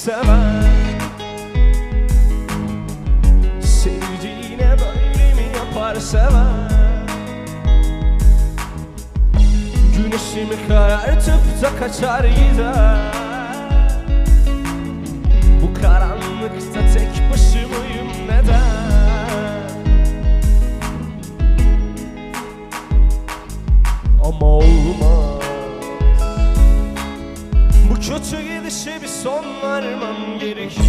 sever Sevdiğine böyle mi yapar sever Güneşimi karartıp da kaçar gider. Bu karanlıkta tek başımayım neden Ama olmaz kötü gidişe bir son vermem gerekir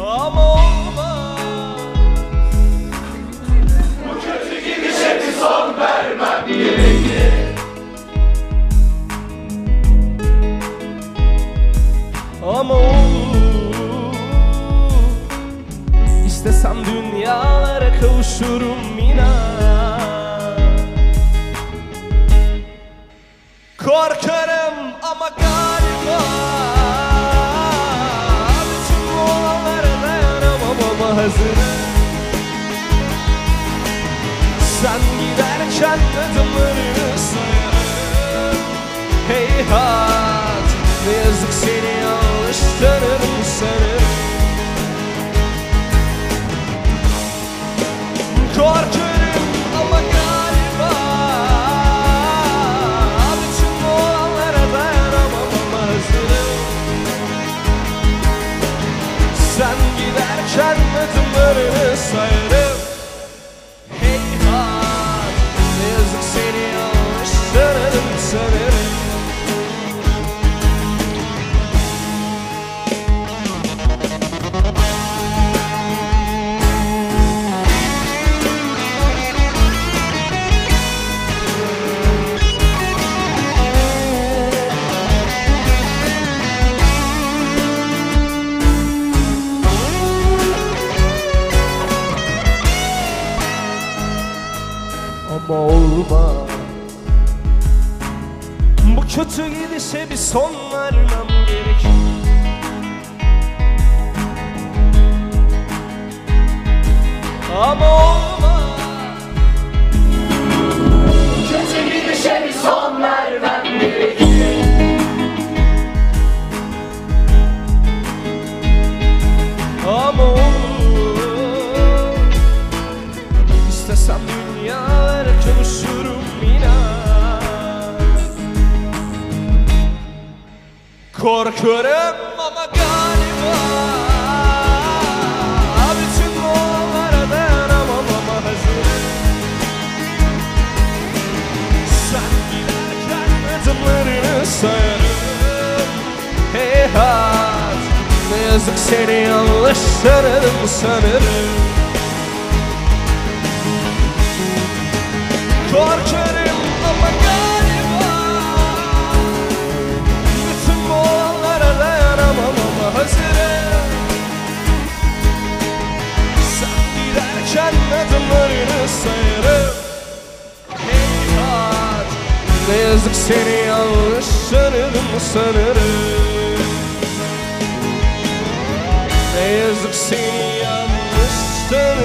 Ama olmaz. Ama olur İstesem dünyalara kavuşurum inan Korkarım ama galiba. Bütün bu olanlara dayanamam ama hazırım. Sen giderken adımlarını sayarım Heyhat Ne yazık seni yanlış tanırım sanırım Korkarım ama olmaz Bu kötü gidişe bir son vermem gerekir. Ama Korkarım ama galiba. Bütün bu olanlara dayanamam ama hazırım Sen giderken adımlarını sayarım. Heyhat Ne yazık seni yanlış tanırım sanırım Yazık seni yanlış sanırım sanırım. Ne yazık seni yanlış sanırım.